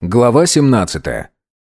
Глава 17.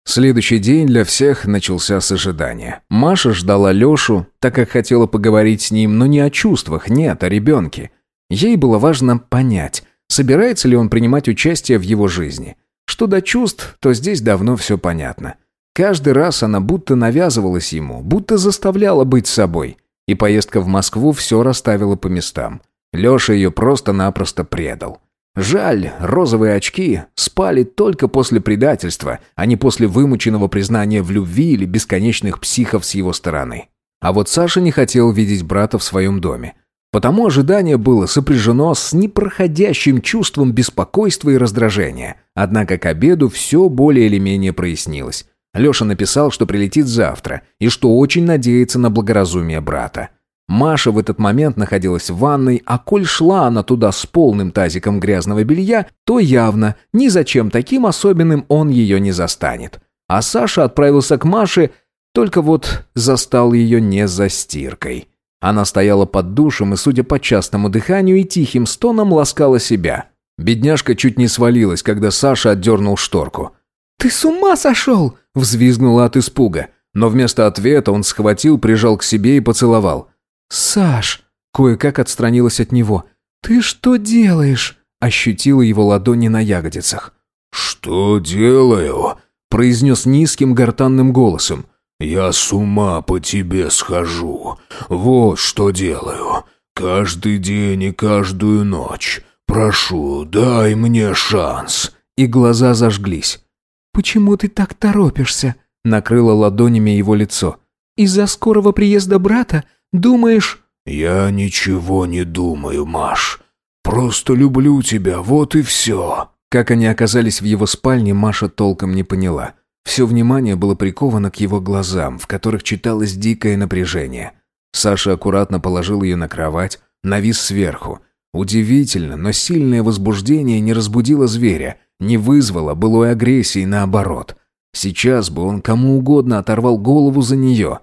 Следующий день для всех начался с ожидания. Маша ждала Лешу, так как хотела поговорить с ним, но не о чувствах, нет, о ребенке. Ей было важно понять, собирается ли он принимать участие в его жизни. Что до чувств, то здесь давно все понятно. Каждый раз она будто навязывалась ему, будто заставляла быть собой. И поездка в Москву все расставила по местам. Леша ее просто-напросто предал. Жаль, розовые очки спали только после предательства, а не после вымученного признания в любви или бесконечных психов с его стороны. А вот Саша не хотел видеть брата в своем доме. Потому ожидание было сопряжено с непроходящим чувством беспокойства и раздражения. Однако к обеду все более или менее прояснилось. Леша написал, что прилетит завтра, и что очень надеется на благоразумие брата. Маша в этот момент находилась в ванной, а коль шла она туда с полным тазиком грязного белья, то явно ни за чем таким особенным он ее не застанет. А Саша отправился к Маше, только вот застал ее не за стиркой. Она стояла под душем и, судя по частому дыханию и тихим стонам, ласкала себя. Бедняжка чуть не свалилась, когда Саша отдернул шторку. «Ты с ума сошел!» – взвизгнула от испуга. Но вместо ответа он схватил, прижал к себе и поцеловал. «Саш!» – кое-как отстранилась от него. «Ты что делаешь?» – ощутила его ладони на ягодицах. «Что делаю?» – произнес низким гортанным голосом. «Я с ума по тебе схожу. Вот что делаю. Каждый день и каждую ночь. Прошу, дай мне шанс». И глаза зажглись. «Почему ты так торопишься?» – накрыла ладонями его лицо. «Из-за скорого приезда брата? Думаешь...» «Я ничего не думаю, Маш. Просто люблю тебя, вот и все». Как они оказались в его спальне, Маша толком не поняла. Все внимание было приковано к его глазам, в которых читалось дикое напряжение. Саша аккуратно положил ее на кровать, навис сверху. Удивительно, но сильное возбуждение не разбудило зверя, не вызвало былой агрессии, наоборот. Сейчас бы он кому угодно оторвал голову за нее.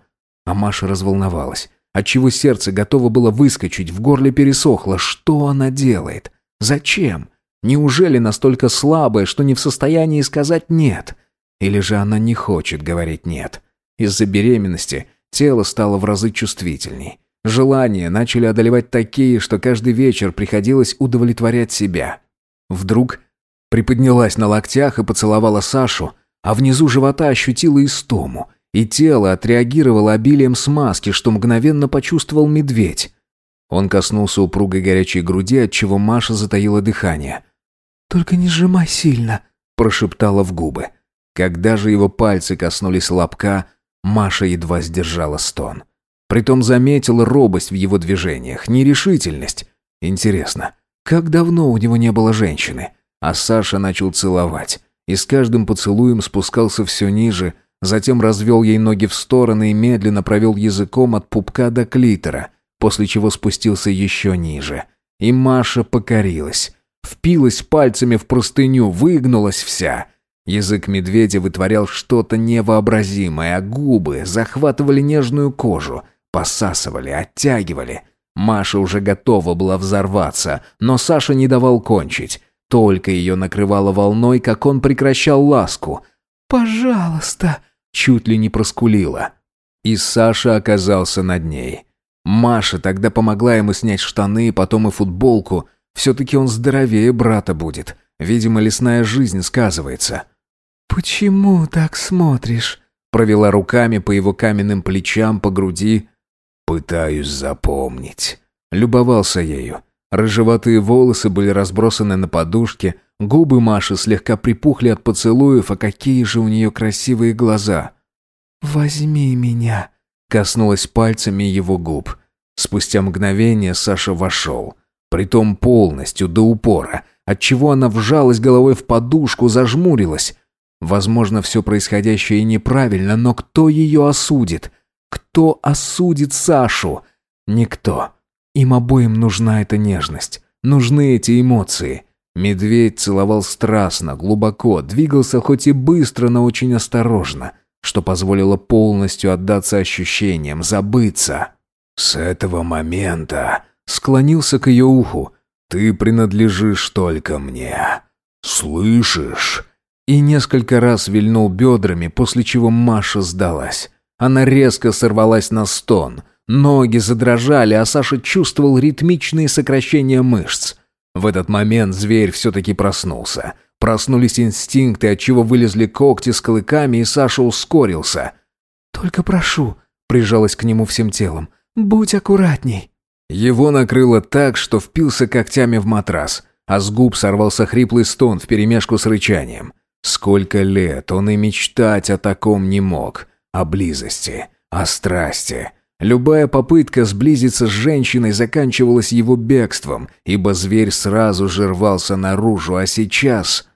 А Маша разволновалась отчего сердце готово было выскочить, в горле пересохло. Что она делает? Зачем? Неужели настолько слабая, что не в состоянии сказать «нет»? Или же она не хочет говорить «нет»? Из-за беременности тело стало в разы чувствительней. Желания начали одолевать такие, что каждый вечер приходилось удовлетворять себя. Вдруг приподнялась на локтях и поцеловала Сашу, а внизу живота ощутила истому – и тело отреагировало обилием смазки, что мгновенно почувствовал медведь. Он коснулся упругой горячей груди, отчего Маша затаила дыхание. «Только не сжимай сильно», – прошептала в губы. Когда же его пальцы коснулись лобка, Маша едва сдержала стон. Притом заметила робость в его движениях, нерешительность. Интересно, как давно у него не было женщины? А Саша начал целовать. И с каждым поцелуем спускался все ниже – Затем развел ей ноги в стороны и медленно провел языком от пупка до клитора, после чего спустился еще ниже. И Маша покорилась. Впилась пальцами в простыню, выгнулась вся. Язык медведя вытворял что-то невообразимое, а губы захватывали нежную кожу, посасывали, оттягивали. Маша уже готова была взорваться, но Саша не давал кончить. Только ее накрывало волной, как он прекращал ласку. «Пожалуйста», чуть ли не проскулила. И Саша оказался над ней. Маша тогда помогла ему снять штаны, потом и футболку. Все-таки он здоровее брата будет. Видимо, лесная жизнь сказывается. «Почему так смотришь?» Провела руками по его каменным плечам, по груди. «Пытаюсь запомнить». Любовался ею. Рыжеватые волосы были разбросаны на подушке, Губы Маши слегка припухли от поцелуев, а какие же у нее красивые глаза. «Возьми меня», — коснулась пальцами его губ. Спустя мгновение Саша вошел. Притом полностью, до упора, отчего она вжалась головой в подушку, зажмурилась. Возможно, все происходящее неправильно, но кто ее осудит? Кто осудит Сашу? Никто. Им обоим нужна эта нежность, нужны эти эмоции. Медведь целовал страстно, глубоко, двигался хоть и быстро, но очень осторожно, что позволило полностью отдаться ощущениям, забыться. «С этого момента...» — склонился к ее уху. «Ты принадлежишь только мне. Слышишь?» и несколько раз вильнул бедрами, после чего Маша сдалась. Она резко сорвалась на стон. Ноги задрожали, а Саша чувствовал ритмичные сокращения мышц. В этот момент зверь все-таки проснулся. Проснулись инстинкты, отчего вылезли когти с клыками, и Саша ускорился. «Только прошу», — прижалась к нему всем телом, — «будь аккуратней». Его накрыло так, что впился когтями в матрас, а с губ сорвался хриплый стон вперемешку с рычанием. Сколько лет он и мечтать о таком не мог. О близости, о страсти. Любая попытка сблизиться с женщиной заканчивалась его бегством, ибо зверь сразу же рвался наружу, а сейчас...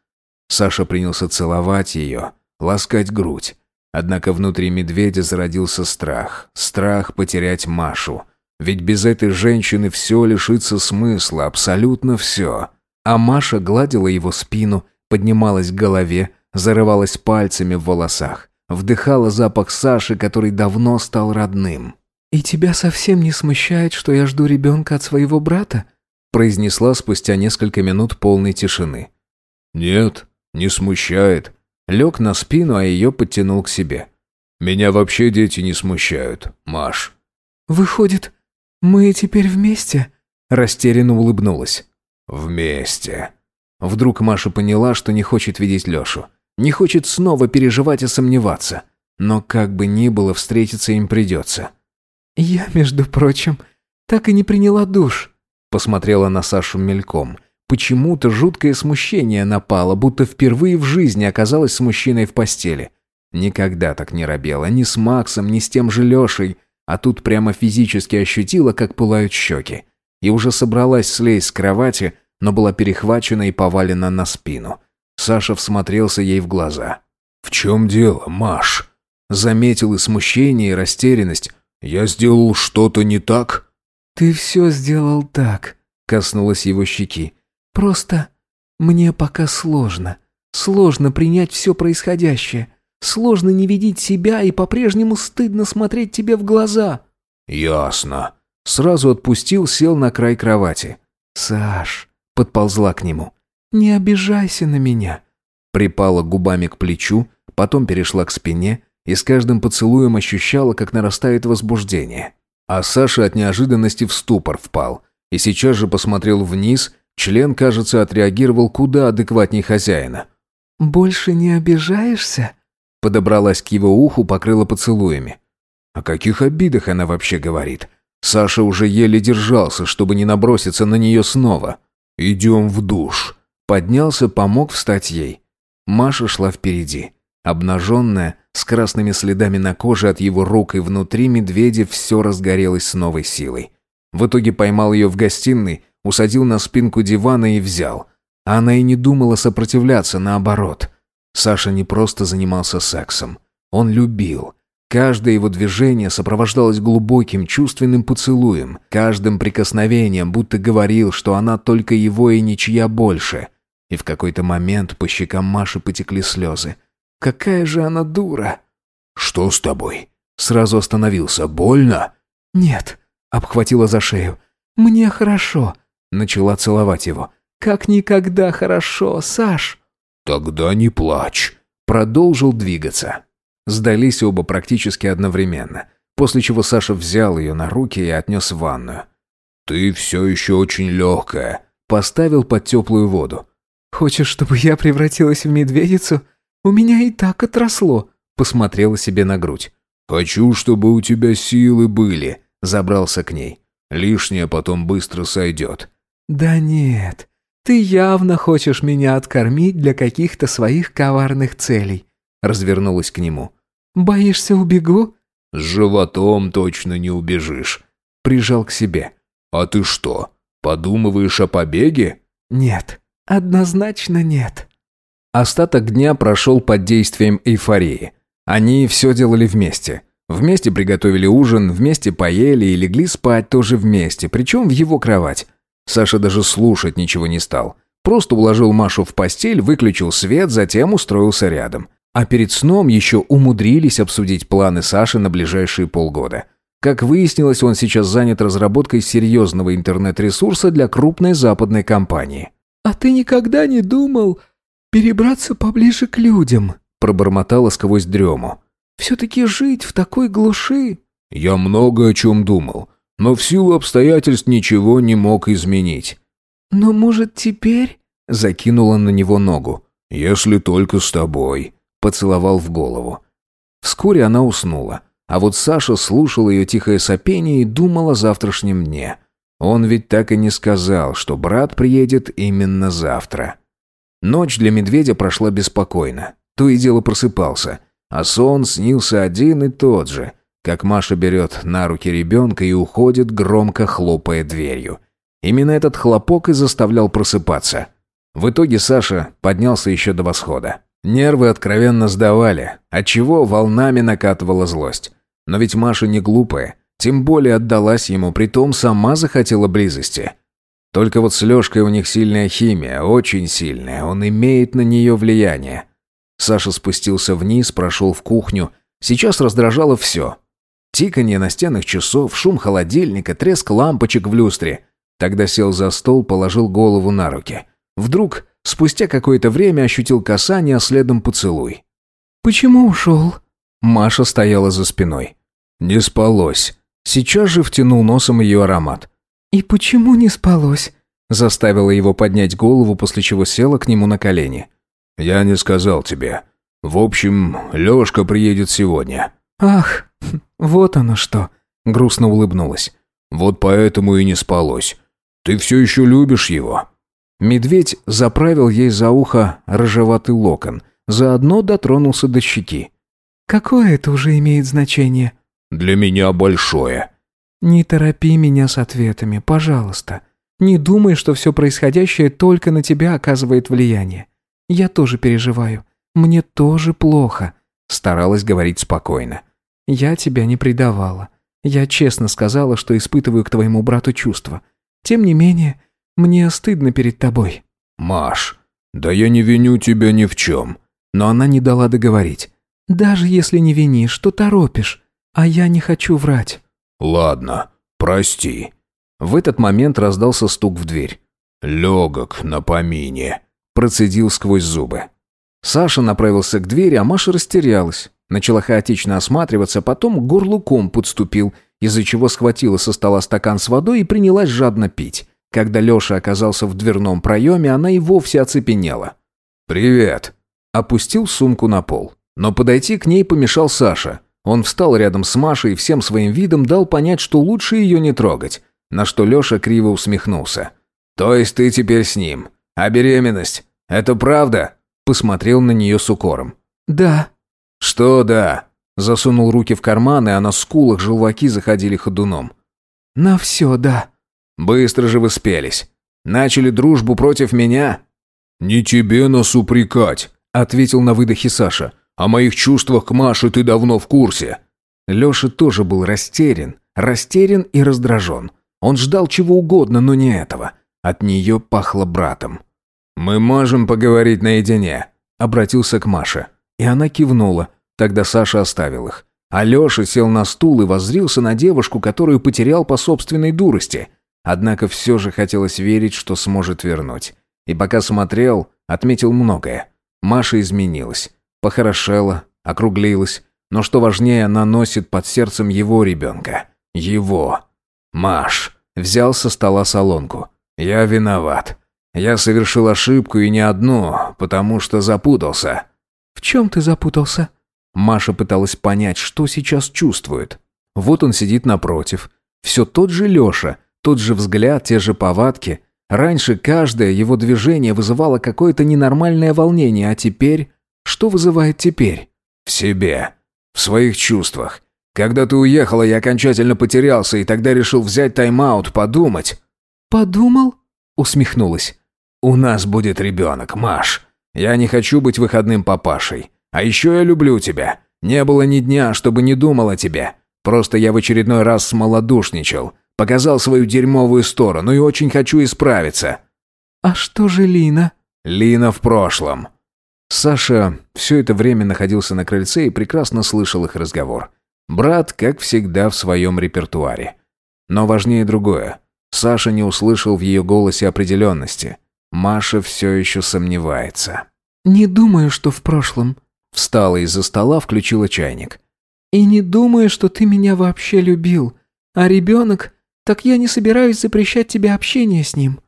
Саша принялся целовать ее, ласкать грудь. Однако внутри медведя зародился страх. Страх потерять Машу. Ведь без этой женщины все лишится смысла, абсолютно все. А Маша гладила его спину, поднималась к голове, зарывалась пальцами в волосах, вдыхала запах Саши, который давно стал родным. «И тебя совсем не смущает, что я жду ребенка от своего брата?» произнесла спустя несколько минут полной тишины. «Нет, не смущает». Лег на спину, а ее подтянул к себе. «Меня вообще дети не смущают, Маш». «Выходит, мы теперь вместе?» Растерянно улыбнулась. «Вместе». Вдруг Маша поняла, что не хочет видеть Лешу. Не хочет снова переживать и сомневаться. Но как бы ни было, встретиться им придется. «Я, между прочим, так и не приняла душ», — посмотрела на Сашу мельком. Почему-то жуткое смущение напало, будто впервые в жизни оказалась с мужчиной в постели. Никогда так не робела, ни с Максом, ни с тем же Лешей, а тут прямо физически ощутила, как пылают щеки. И уже собралась слезть с кровати, но была перехвачена и повалена на спину. Саша всмотрелся ей в глаза. «В чем дело, Маш?» Заметил и смущение, и растерянность. «Я сделал что-то не так?» «Ты все сделал так», — коснулась его щеки. «Просто мне пока сложно. Сложно принять все происходящее. Сложно не видеть себя и по-прежнему стыдно смотреть тебе в глаза». «Ясно». Сразу отпустил, сел на край кровати. «Саш», — подползла к нему, — «не обижайся на меня». Припала губами к плечу, потом перешла к спине и с каждым поцелуем ощущала, как нарастает возбуждение. А Саша от неожиданности в ступор впал и сейчас же посмотрел вниз, член, кажется, отреагировал куда адекватней хозяина. «Больше не обижаешься?» Подобралась к его уху, покрыла поцелуями. О каких обидах она вообще говорит? Саша уже еле держался, чтобы не наброситься на нее снова. «Идем в душ». Поднялся, помог встать ей. Маша шла впереди. Обнаженная, с красными следами на коже от его рук и внутри медведя все разгорелось с новой силой. В итоге поймал ее в гостиной, усадил на спинку дивана и взял. А она и не думала сопротивляться, наоборот. Саша не просто занимался сексом. Он любил. Каждое его движение сопровождалось глубоким чувственным поцелуем, каждым прикосновением будто говорил, что она только его и ничья больше. И в какой-то момент по щекам Маши потекли слезы. Какая же она дура! «Что с тобой?» Сразу остановился. «Больно?» «Нет», — обхватила за шею. «Мне хорошо», — начала целовать его. «Как никогда хорошо, Саш». «Тогда не плачь», — продолжил двигаться. Сдались оба практически одновременно, после чего Саша взял ее на руки и отнес в ванную. «Ты все еще очень легкая», — поставил под теплую воду. «Хочешь, чтобы я превратилась в медведицу?» «У меня и так отросло», — посмотрела себе на грудь. «Хочу, чтобы у тебя силы были», — забрался к ней. «Лишнее потом быстро сойдет». «Да нет, ты явно хочешь меня откормить для каких-то своих коварных целей», — развернулась к нему. «Боишься, убегу?» «С животом точно не убежишь», — прижал к себе. «А ты что, подумываешь о побеге?» «Нет, однозначно нет». Остаток дня прошел под действием эйфории. Они все делали вместе. Вместе приготовили ужин, вместе поели и легли спать тоже вместе, причем в его кровать. Саша даже слушать ничего не стал. Просто уложил Машу в постель, выключил свет, затем устроился рядом. А перед сном еще умудрились обсудить планы Саши на ближайшие полгода. Как выяснилось, он сейчас занят разработкой серьезного интернет-ресурса для крупной западной компании. «А ты никогда не думал, перебраться поближе к людям», пробормотала сквозь дрему. «Все-таки жить в такой глуши...» «Я много о чем думал, но в силу обстоятельств ничего не мог изменить». «Но, может, теперь...» Закинула на него ногу. «Если только с тобой», — поцеловал в голову. Вскоре она уснула, а вот Саша слушал ее тихое сопение и думал о завтрашнем дне. Он ведь так и не сказал, что брат приедет именно завтра. Ночь для медведя прошла беспокойно. То и дело просыпался, а сон снился один и тот же, как Маша берет на руки ребенка и уходит, громко хлопая дверью. Именно этот хлопок и заставлял просыпаться. В итоге Саша поднялся еще до восхода. Нервы откровенно сдавали, отчего волнами накатывала злость. Но ведь Маша не глупая, тем более отдалась ему, притом сама захотела близости. Только вот с Лешкой у них сильная химия, очень сильная, он имеет на нее влияние. Саша спустился вниз, прошел в кухню. Сейчас раздражало все. Тиканье настенных часов, шум холодильника, треск лампочек в люстре. Тогда сел за стол, положил голову на руки. Вдруг, спустя какое-то время, ощутил касание, а следом поцелуй. «Почему ушел?» Маша стояла за спиной. Не спалось. Сейчас же втянул носом ее аромат. «И почему не спалось?» Заставила его поднять голову, после чего села к нему на колени. «Я не сказал тебе. В общем, Лешка приедет сегодня». «Ах, вот оно что!» Грустно улыбнулась. «Вот поэтому и не спалось. Ты все еще любишь его?» Медведь заправил ей за ухо рыжеватый локон, заодно дотронулся до щеки. «Какое это уже имеет значение?» «Для меня большое». «Не торопи меня с ответами, пожалуйста. Не думай, что все происходящее только на тебя оказывает влияние. Я тоже переживаю. Мне тоже плохо», — старалась говорить спокойно. «Я тебя не предавала. Я честно сказала, что испытываю к твоему брату чувства. Тем не менее, мне стыдно перед тобой». «Маш, да я не виню тебя ни в чем». Но она не дала договорить. «Даже если не винишь, то торопишь. А я не хочу врать». «Ладно, прости». В этот момент раздался стук в дверь. «Легок на помине», – процедил сквозь зубы. Саша направился к двери, а Маша растерялась. Начала хаотично осматриваться, потом к горлу ком подступил, из-за чего схватила со стола стакан с водой и принялась жадно пить. Когда Леша оказался в дверном проеме, она и вовсе оцепенела. «Привет!» Опустил сумку на пол. Но подойти к ней помешал Саша. Он встал рядом с Машей и всем своим видом дал понять, что лучше ее не трогать. На что Леша криво усмехнулся. «То есть ты теперь с ним? А беременность? Это правда?» Посмотрел на нее с укором. «Да». «Что да?» Засунул руки в карманы, а на скулах желваки заходили ходуном. «На все, да». Быстро же вы спелись. Начали дружбу против меня?» «Не тебе нас упрекать», — ответил на выдохе Саша. «О моих чувствах к Маше ты давно в курсе». Леша тоже был растерян, растерян и раздражен. Он ждал чего угодно, но не этого. От нее пахло братом. «Мы можем поговорить наедине», — обратился к Маше. И она кивнула. Тогда Саша оставил их. А Леша сел на стул и воззрился на девушку, которую потерял по собственной дурости. Однако все же хотелось верить, что сможет вернуть. И пока смотрел, отметил многое. Маша изменилась. Похорошела, округлилась. Но что важнее, она носит под сердцем его ребенка. Его. Маш. Взял со стола солонку. Я виноват. Я совершил ошибку и не одну, потому что запутался. В чем ты запутался? Маша пыталась понять, что сейчас чувствует. Вот он сидит напротив. Все тот же Леша, тот же взгляд, те же повадки. Раньше каждое его движение вызывало какое-то ненормальное волнение, а теперь... Что вызывает теперь? В себе. В своих чувствах. Когда ты уехала, я окончательно потерялся и тогда решил взять тайм-аут, подумать. «Подумал?» — усмехнулась. «У нас будет ребенок, Маш. Я не хочу быть выходным папашей. А еще я люблю тебя. Не было ни дня, чтобы не думал о тебе. Просто я в очередной раз смолодушничал. Показал свою дерьмовую сторону и очень хочу исправиться». «А что же Лина?» «Лина в прошлом». Саша все это время находился на крыльце и прекрасно слышал их разговор. Брат, как всегда, в своем репертуаре. Но важнее другое. Саша не услышал в ее голосе определенности. Маша все еще сомневается. «Не думаю, что в прошлом». Встала из-за стола, включила чайник. «И не думаю, что ты меня вообще любил. А ребенок? Так я не собираюсь запрещать тебе общение с ним».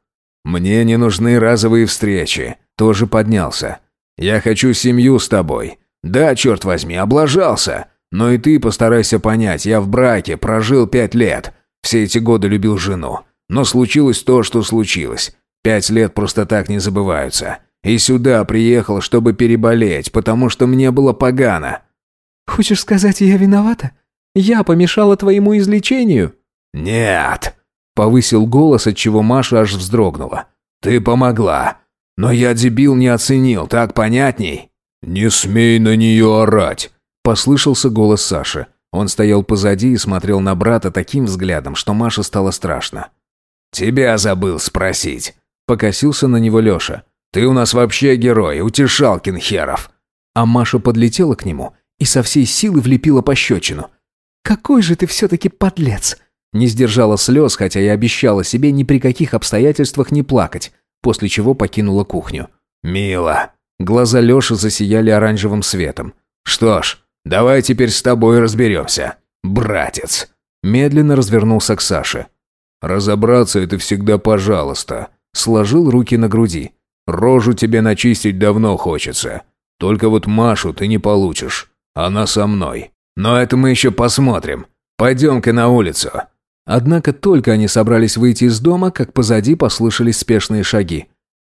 «Мне не нужны разовые встречи». Тоже поднялся. «Я хочу семью с тобой. Да, черт возьми, облажался. Но и ты постарайся понять, я в браке, прожил пять лет. Все эти годы любил жену. Но случилось то, что случилось. Пять лет просто так не забываются. И сюда приехал, чтобы переболеть, потому что мне было погано». «Хочешь сказать, я виновата? Я помешала твоему излечению?» «Нет», — повысил голос, от чего Маша аж вздрогнула. «Ты помогла. Но я, дебил, не оценил, так понятней?» «Не смей на нее орать», — послышался голос Саши. Он стоял позади и смотрел на брата таким взглядом, что Маше стало страшно. «Тебя забыл спросить», — покосился на него Леша. «Ты у нас вообще герой, утешалкин херов». А Маша подлетела к нему и со всей силы влепила пощечину. «Какой же ты все-таки подлец!» Не сдержала слез, хотя и обещала себе ни при каких обстоятельствах не плакать, после чего покинула кухню. «Мило!» Глаза Леши засияли оранжевым светом. «Что ж, давай теперь с тобой разберемся, братец!» Медленно развернулся к Саше. «Разобраться это всегда пожалуйста», сложил руки на груди. «Рожу тебе начистить давно хочется. Только вот Машу ты не получишь. Она со мной. Но это мы еще посмотрим. Пойдем-ка на улицу». Однако только они собрались выйти из дома, как позади послышались спешные шаги.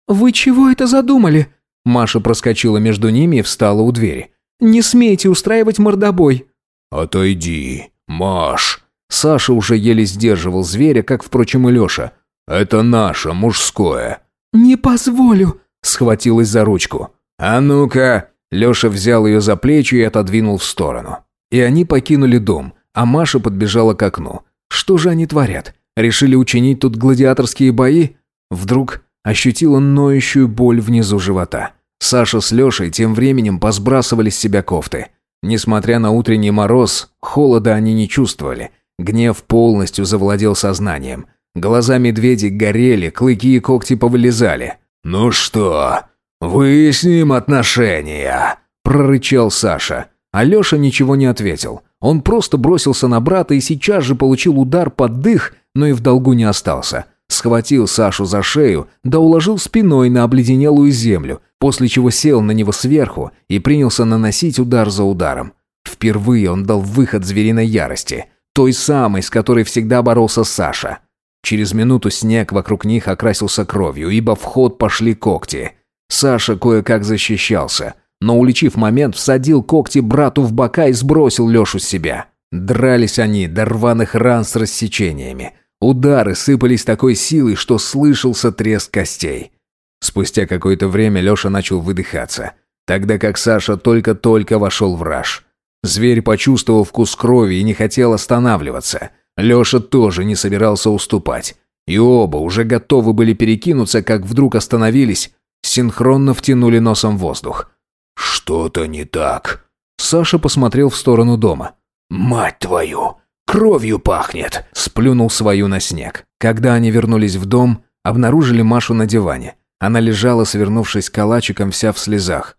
«Вы чего это задумали?» Маша проскочила между ними и встала у двери. «Не смейте устраивать мордобой!» «Отойди, Маш!» Саша уже еле сдерживал зверя, как, впрочем, и Леша. «Это наше, мужское». «Не позволю!» Схватилась за ручку. «А ну-ка!» Леша взял ее за плечи и отодвинул в сторону. И они покинули дом, а Маша подбежала к окну. Что же они творят? Решили учинить тут гладиаторские бои? Вдруг ощутила ноющую боль внизу живота. Саша с Лешей тем временем посбрасывали с себя кофты. Несмотря на утренний мороз, холода они не чувствовали. Гнев полностью завладел сознанием. Глаза медведей горели, клыки и когти повылезали. «Ну что, выясним отношения?» – прорычал Саша. Алеша ничего не ответил. Он просто бросился на брата и сейчас же получил удар под дых, но и в долгу не остался. Схватил Сашу за шею, да уложил спиной на обледенелую землю, после чего сел на него сверху и принялся наносить удар за ударом. Впервые он дал выход звериной ярости, той самой, с которой всегда боролся Саша. Через минуту снег вокруг них окрасился кровью, ибо в ход пошли когти. Саша кое-как защищался, но, уличив момент, всадил когти брату в бока и сбросил Лешу с себя. Дрались они до рваных ран с рассечениями. Удары сыпались такой силой, что слышался треск костей. Спустя какое-то время Леша начал выдыхаться, тогда как Саша только-только вошел в раж. Зверь почувствовал вкус крови и не хотел останавливаться. Леша тоже не собирался уступать. И оба уже готовы были перекинуться, как вдруг остановились, синхронно втянули носом воздух. «Что-то не так». Саша посмотрел в сторону дома. «Мать твою! Кровью пахнет!» Сплюнул свою на снег. Когда они вернулись в дом, обнаружили Машу на диване. Она лежала, свернувшись калачиком, вся в слезах.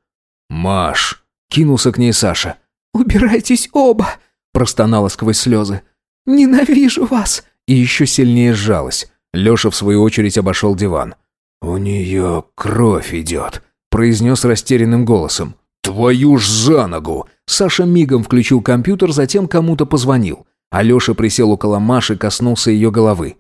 «Маш!» – кинулся к ней Саша. «Убирайтесь оба!» – простонала сквозь слезы. «Ненавижу вас!» И еще сильнее сжалась. Леша, в свою очередь, обошел диван. «У нее кровь идет», произнес растерянным голосом. «Твою ж за ногу!» Саша мигом включил компьютер, затем кому-то позвонил. Алеша присел около Маши, коснулся ее головы.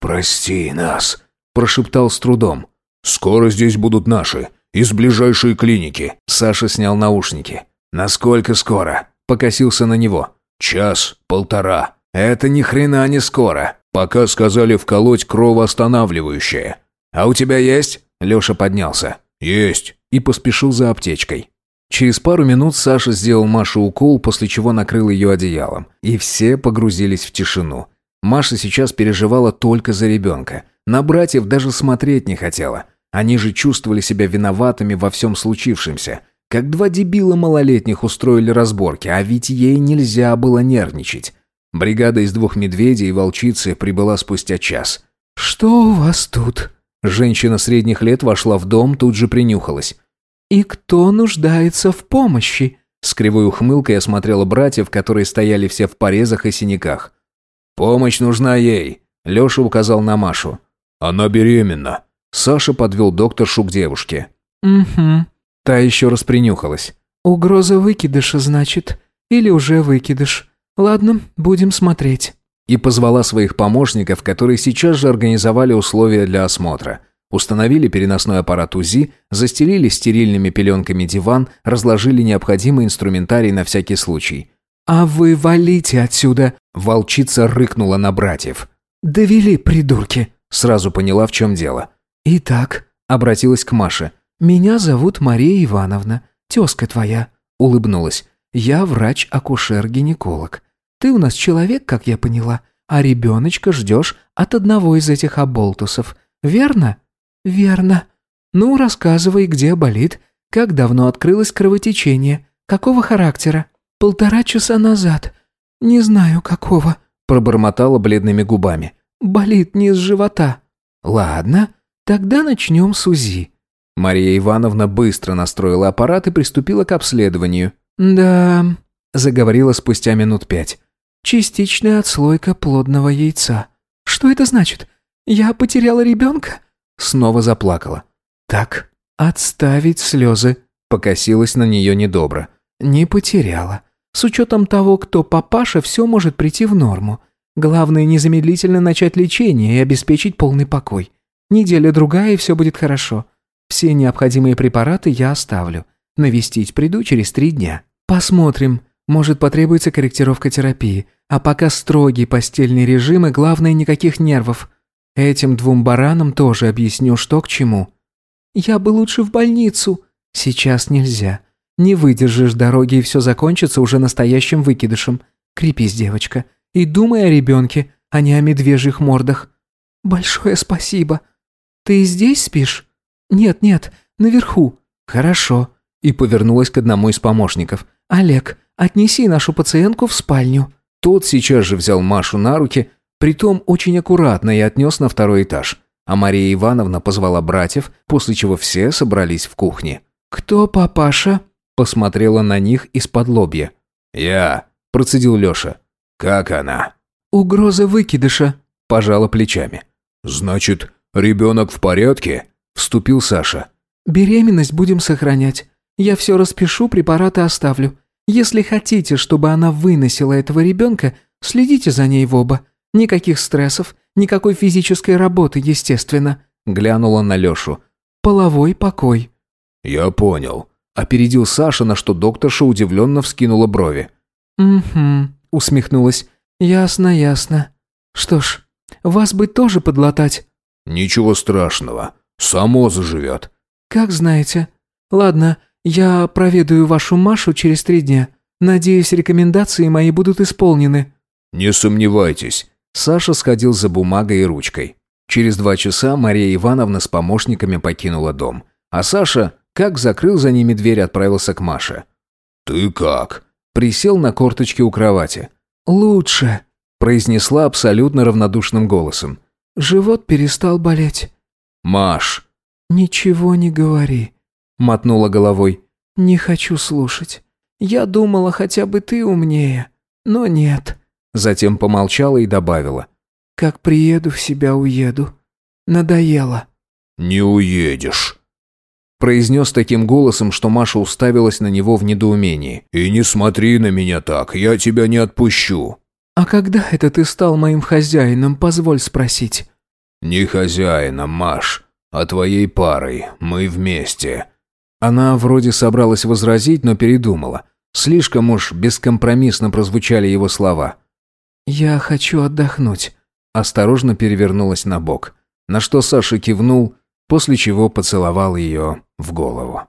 «Прости нас», – прошептал с трудом. «Скоро здесь будут наши, из ближайшей клиники». Саша снял наушники. «Насколько скоро?» – покосился на него. «Час, полтора». «Это ни хрена не скоро. Пока сказали вколоть кровоостанавливающее». «А у тебя есть?» – Леша поднялся. «Есть!» и поспешил за аптечкой. Через пару минут Саша сделал Маше укол, после чего накрыл ее одеялом. И все погрузились в тишину. Маша сейчас переживала только за ребенка. На братьев даже смотреть не хотела. Они же чувствовали себя виноватыми во всем случившемся. Как два дебила малолетних устроили разборки, а ведь ей нельзя было нервничать. Бригада из двух медведей и волчицы прибыла спустя час. «Что у вас тут?» Женщина средних лет вошла в дом, тут же принюхалась. «И кто нуждается в помощи?» С кривой ухмылкой осмотрела братьев, которые стояли все в порезах и синяках. «Помощь нужна ей», — Леша указал на Машу. «Она беременна». Саша подвел докторшу к девушке. «Угу». Та еще раз принюхалась. «Угроза выкидыша, значит. Или уже выкидыш. Ладно, будем смотреть». И позвала своих помощников, которые сейчас же организовали условия для осмотра. Установили переносной аппарат УЗИ, застелили стерильными пеленками диван, разложили необходимый инструментарий на всякий случай. «А вы валите отсюда!» Волчица рыкнула на братьев. «Довели, придурки!» Сразу поняла, в чем дело. «Итак», — обратилась к Маше. «Меня зовут Мария Ивановна, тезка твоя», — улыбнулась. «Я врач-акушер-гинеколог. Ты у нас человек, как я поняла, а ребеночка ждешь от одного из этих оболтусов, верно?» «Верно. Ну, рассказывай, где болит, как давно открылось кровотечение, какого характера?» «Полтора часа назад. Не знаю, какого», — пробормотала бледными губами. «Болит низ живота». «Ладно, тогда начнем с УЗИ». Мария Ивановна быстро настроила аппарат и приступила к обследованию. «Да», — заговорила спустя минут пять. «Частичная отслойка плодного яйца. Что это значит? Я потеряла ребенка?» Снова заплакала. «Так, отставить слезы», — покосилась на нее недобро. «Не потеряла. С учетом того, кто папаша, все может прийти в норму. Главное, незамедлительно начать лечение и обеспечить полный покой. Неделя-другая, и все будет хорошо. Все необходимые препараты я оставлю. Навестить приду через три дня. Посмотрим. Может, потребуется корректировка терапии. А пока строгий постельный режим и, главное, никаких нервов. Этим двум баранам тоже объясню, что к чему. Я бы лучше в больницу. Сейчас нельзя. Не выдержишь дороги, и все закончится уже настоящим выкидышем. Крепись, девочка. И думай о ребенке, а не о медвежьих мордах. Большое спасибо. Ты здесь спишь? Нет, нет, наверху. Хорошо. И повернулась к одному из помощников. Олег, отнеси нашу пациентку в спальню. Тот сейчас же взял Машу на руки, притом очень аккуратно и отнес на второй этаж. А Мария Ивановна позвала братьев, после чего все собрались в кухне. «Кто папаша?» Посмотрела на них из-под лобья. «Я», – процедил Леша. «Как она?» «Угроза выкидыша», – пожала плечами. «Значит, ребенок в порядке?» – вступил Саша. «Беременность будем сохранять. Я все распишу, препараты оставлю. Если хотите, чтобы она выносила этого ребенка, следите за ней в оба. Никаких стрессов, никакой физической работы, естественно», – глянула на Лешу. «Половой покой». «Я понял», Опередил Саша, на что докторша удивленно вскинула брови. «Угу», — усмехнулась. «Ясно, ясно. Что ж, вас бы тоже подлатать». «Ничего страшного. Само заживет». «Как знаете. Ладно, я проведаю вашу Машу через три дня. Надеюсь, рекомендации мои будут исполнены». «Не сомневайтесь». Саша сходил за бумагой и ручкой. Через два часа Мария Ивановна с помощниками покинула дом. А Саша как закрыл за ними дверь, отправился к Маше. «Ты как?» Присел на корточки у кровати. «Лучше», – произнесла абсолютно равнодушным голосом. «Живот перестал болеть». «Маш!» «Ничего не говори», – мотнула головой. «Не хочу слушать. Я думала, хотя бы ты умнее, но нет». Затем помолчала и добавила. «Как приеду в себя, уеду. Надоело». «Не уедешь», произнес таким голосом, что Маша уставилась на него в недоумении. «И не смотри на меня так, я тебя не отпущу». «А когда это ты стал моим хозяином, позволь спросить?» «Не хозяином, Маш, а твоей парой, мы вместе». Она вроде собралась возразить, но передумала. Слишком уж бескомпромиссно прозвучали его слова. «Я хочу отдохнуть», – осторожно перевернулась на бок. На что Саша кивнул, после чего поцеловал ее в голову.